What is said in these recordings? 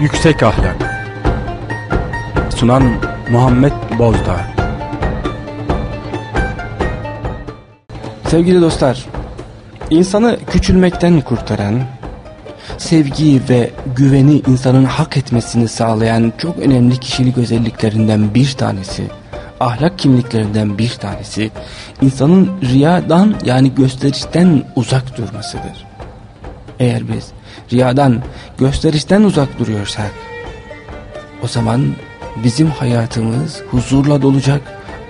Yüksek Ahlak Sunan Muhammed Bozdağ Sevgili dostlar, insanı küçülmekten kurtaran, sevgi ve güveni insanın hak etmesini sağlayan çok önemli kişilik özelliklerinden bir tanesi, ahlak kimliklerinden bir tanesi, insanın riyadan yani gösterişten uzak durmasıdır. Eğer biz riyadan, gösterişten uzak duruyorsak, o zaman bizim hayatımız huzurla dolacak.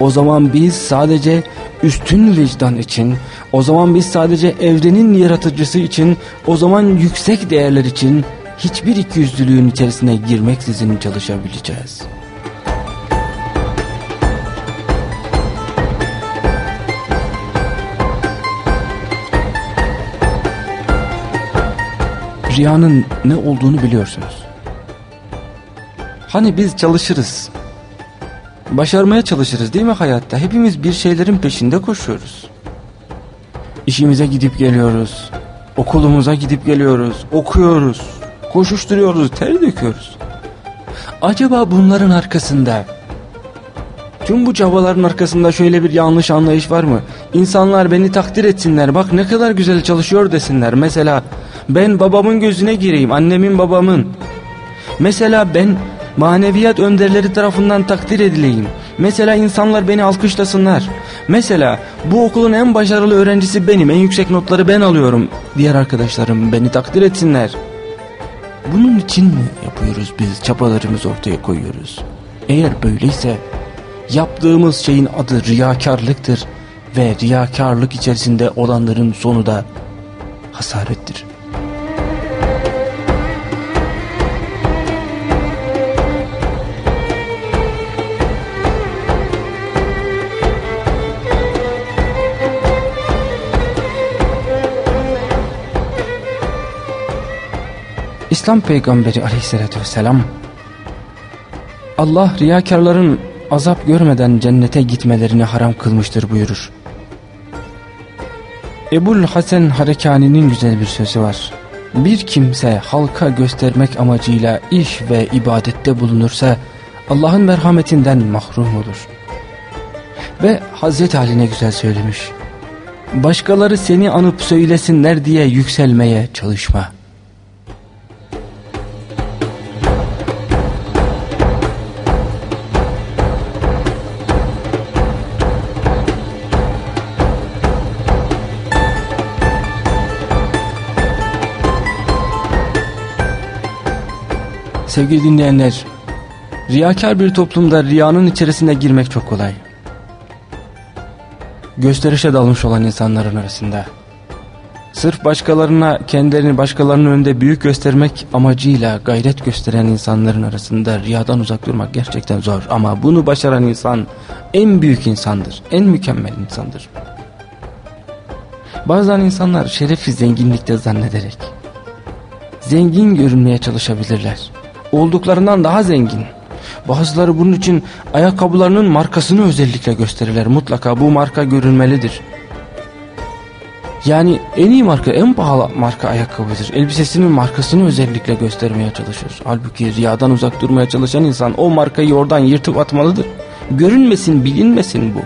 O zaman biz sadece üstün vicdan için, o zaman biz sadece evrenin yaratıcısı için, o zaman yüksek değerler için hiçbir ikiyüzlülüğün içerisine girmeksizin çalışabileceğiz. Riyanın ne olduğunu biliyorsunuz. Hani biz çalışırız. Başarmaya çalışırız değil mi hayatta? Hepimiz bir şeylerin peşinde koşuyoruz. İşimize gidip geliyoruz. Okulumuza gidip geliyoruz. Okuyoruz. Koşuşturuyoruz. Ter döküyoruz. Acaba bunların arkasında Tüm bu çabaların arkasında şöyle bir yanlış anlayış var mı? İnsanlar beni takdir etsinler bak ne kadar güzel çalışıyor desinler. Mesela ben babamın gözüne gireyim annemin babamın. Mesela ben maneviyat önderleri tarafından takdir edileyim. Mesela insanlar beni alkışlasınlar. Mesela bu okulun en başarılı öğrencisi benim en yüksek notları ben alıyorum. Diğer arkadaşlarım beni takdir etsinler. Bunun için mi yapıyoruz biz çabalarımızı ortaya koyuyoruz? Eğer böyleyse yaptığımız şeyin adı riyakarlıktır ve riyakarlık içerisinde olanların sonu da hasarettir. İslam peygamberi aleyhissalatü vesselam Allah riyakarların azap görmeden cennete gitmelerini haram kılmıştır buyurur. Ebul Hasan Harekani'nin güzel bir sözü var. Bir kimse halka göstermek amacıyla iş ve ibadette bulunursa Allah'ın merhametinden mahrum olur. Ve Hazreti Ali ne güzel söylemiş. Başkaları seni anıp söylesinler diye yükselmeye çalışma.'' Sevgili dinleyenler, riyakar bir toplumda riyanın içerisine girmek çok kolay. Gösterişe dalmış olan insanların arasında. Sırf başkalarına kendilerini başkalarının önünde büyük göstermek amacıyla gayret gösteren insanların arasında riyadan uzak durmak gerçekten zor. Ama bunu başaran insan en büyük insandır, en mükemmel insandır. Bazen insanlar şerefi zenginlikte zannederek zengin görünmeye çalışabilirler olduklarından daha zengin. Bazıları bunun için ayakkabılarının markasını özellikle gösterirler. Mutlaka bu marka görünmelidir. Yani en iyi marka, en pahalı marka ayakkabıdır. Elbisesinin markasını özellikle göstermeye çalışır. Halbuki riyadan uzak durmaya çalışan insan o markayı oradan yırtıp atmalıdır. Görünmesin, bilinmesin bu.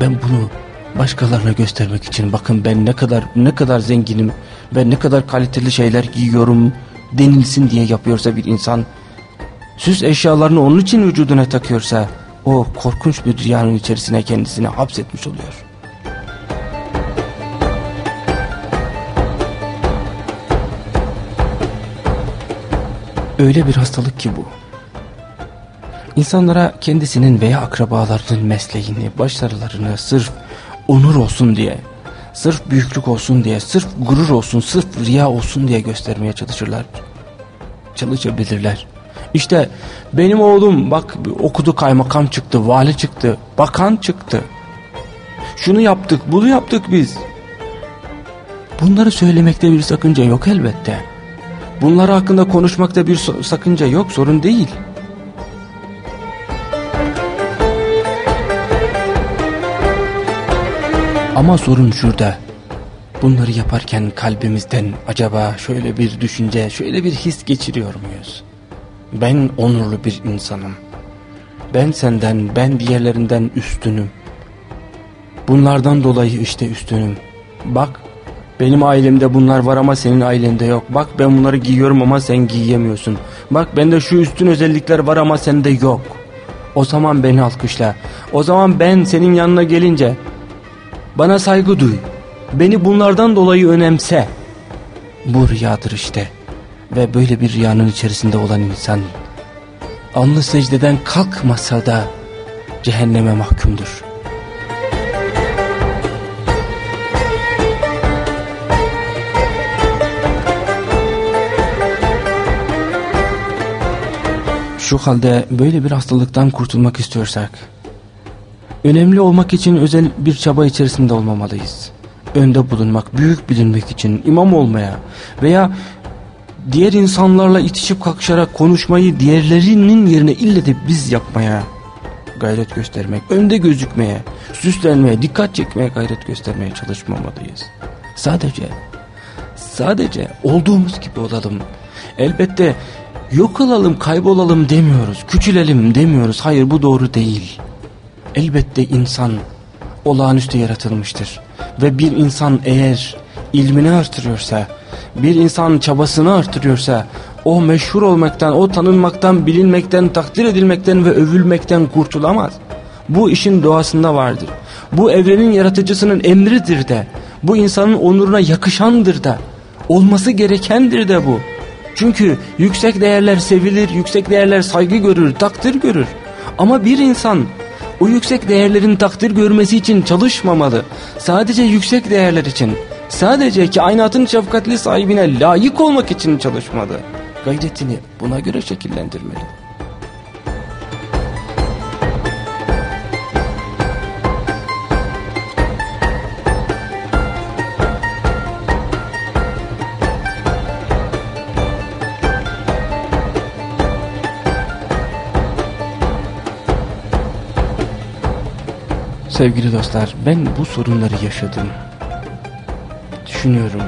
Ben bunu başkalarına göstermek için bakın ben ne kadar ne kadar zenginim, ben ne kadar kaliteli şeyler giyiyorum denilsin diye yapıyorsa bir insan, süs eşyalarını onun için vücuduna takıyorsa, o korkunç bir riyanın içerisine kendisini hapsetmiş oluyor. Öyle bir hastalık ki bu. İnsanlara kendisinin veya akrabalarının mesleğini, başarılarını sırf onur olsun diye Sırf büyüklük olsun diye, sırf gurur olsun, sırf riya olsun diye göstermeye çalışırlar. Çalışabilirler. İşte benim oğlum bak okudu kaymakam çıktı, vali çıktı, bakan çıktı. Şunu yaptık, bunu yaptık biz. Bunları söylemekte bir sakınca yok elbette. Bunlar hakkında konuşmakta bir sakınca yok, sorun değil. Ama sorun şurada. Bunları yaparken kalbimizden acaba şöyle bir düşünce, şöyle bir his geçiriyor muyuz? Ben onurlu bir insanım. Ben senden, ben diğerlerinden üstünüm. Bunlardan dolayı işte üstünüm. Bak benim ailemde bunlar var ama senin ailende yok. Bak ben bunları giyiyorum ama sen giyemiyorsun. Bak bende şu üstün özellikler var ama sende yok. O zaman beni alkışla. O zaman ben senin yanına gelince bana saygı duy. Beni bunlardan dolayı önemse. Bu rüyadır işte. Ve böyle bir rüyanın içerisinde olan insan alnı secdeden kalkmasa da cehenneme mahkumdur. Şu halde böyle bir hastalıktan kurtulmak istiyorsak, önemli olmak için özel bir çaba içerisinde olmamalıyız. Önde bulunmak, büyük bilinmek için, imam olmaya veya diğer insanlarla itişip kakışarak konuşmayı diğerlerinin yerine ille de biz yapmaya gayret göstermek, önde gözükmeye, süslenmeye, dikkat çekmeye gayret göstermeye çalışmamalıyız. Sadece, sadece olduğumuz gibi olalım. Elbette yok olalım, kaybolalım demiyoruz, küçülelim demiyoruz. Hayır bu doğru değil. Elbette insan olağanüstü yaratılmıştır. Ve bir insan eğer ilmini artırıyorsa, bir insan çabasını artırıyorsa, o meşhur olmaktan, o tanınmaktan, bilinmekten, takdir edilmekten ve övülmekten kurtulamaz. Bu işin doğasında vardır. Bu evrenin yaratıcısının emridir de, bu insanın onuruna yakışandır da, olması gerekendir de bu. Çünkü yüksek değerler sevilir, yüksek değerler saygı görür, takdir görür. Ama bir insan o yüksek değerlerin takdir görmesi için çalışmamalı. Sadece yüksek değerler için, sadece kainatın şefkatli sahibine layık olmak için çalışmalı. Gayretini buna göre şekillendirmeli. Sevgili dostlar ben bu sorunları yaşadım. Düşünüyorum.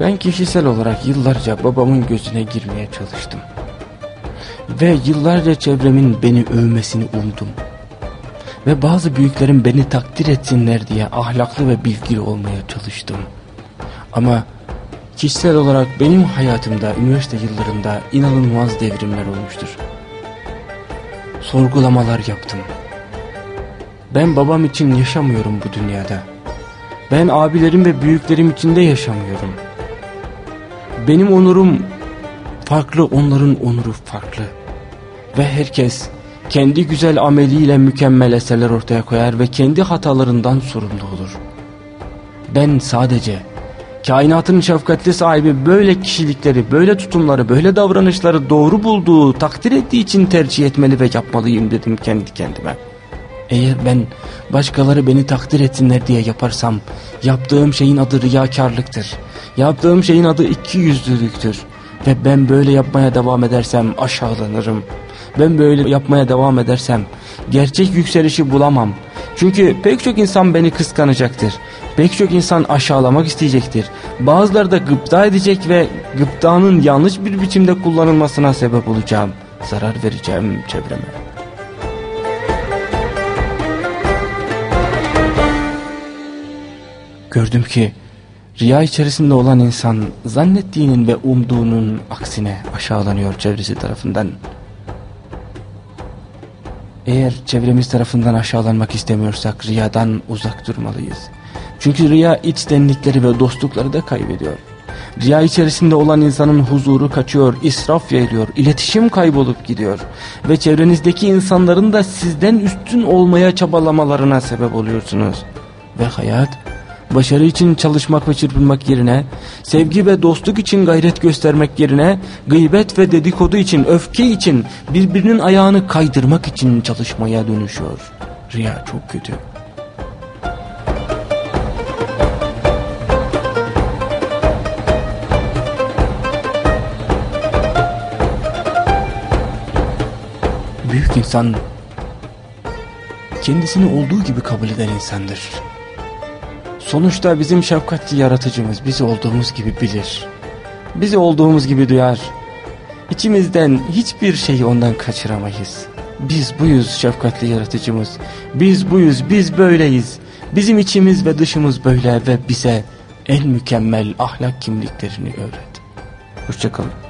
Ben kişisel olarak yıllarca babamın gözüne girmeye çalıştım. Ve yıllarca çevremin beni övmesini umdum. Ve bazı büyüklerin beni takdir etsinler diye ahlaklı ve bilgili olmaya çalıştım. Ama kişisel olarak benim hayatımda, üniversite yıllarında inanılmaz devrimler olmuştur. Sorgulamalar yaptım. Ben babam için yaşamıyorum bu dünyada. Ben abilerim ve büyüklerim için de yaşamıyorum. Benim onurum farklı, onların onuru farklı. Ve herkes kendi güzel ameliyle mükemmel eserler ortaya koyar ve kendi hatalarından sorumlu olur. Ben sadece kainatın şefkatli sahibi böyle kişilikleri, böyle tutumları, böyle davranışları doğru bulduğu, takdir ettiği için tercih etmeli ve yapmalıyım dedim kendi kendime. Eğer ben başkaları beni takdir etsinler diye yaparsam yaptığım şeyin adı riyakarlıktır. Yaptığım şeyin adı iki yüzlülüktür. Ve ben böyle yapmaya devam edersem aşağılanırım. Ben böyle yapmaya devam edersem gerçek yükselişi bulamam. Çünkü pek çok insan beni kıskanacaktır. Pek çok insan aşağılamak isteyecektir. Bazıları da gıpta edecek ve gıptanın yanlış bir biçimde kullanılmasına sebep olacağım. Zarar vereceğim çevreme. Gördüm ki riya içerisinde olan insan zannettiğinin ve umduğunun aksine aşağılanıyor çevresi tarafından. Eğer çevremiz tarafından aşağılanmak istemiyorsak riyadan uzak durmalıyız. Çünkü riya içtenlikleri ve dostlukları da kaybediyor. Riya içerisinde olan insanın huzuru kaçıyor, israf yayılıyor, iletişim kaybolup gidiyor. Ve çevrenizdeki insanların da sizden üstün olmaya çabalamalarına sebep oluyorsunuz. Ve hayat başarı için çalışmak ve çırpınmak yerine, sevgi ve dostluk için gayret göstermek yerine, gıybet ve dedikodu için, öfke için, birbirinin ayağını kaydırmak için çalışmaya dönüşüyor. Riya çok kötü. Büyük insan kendisini olduğu gibi kabul eden insandır Sonuçta bizim şefkatli yaratıcımız bizi olduğumuz gibi bilir. Bizi olduğumuz gibi duyar. İçimizden hiçbir şeyi ondan kaçıramayız. Biz buyuz şefkatli yaratıcımız. Biz buyuz, biz böyleyiz. Bizim içimiz ve dışımız böyle ve bize en mükemmel ahlak kimliklerini öğret. Hoşçakalın.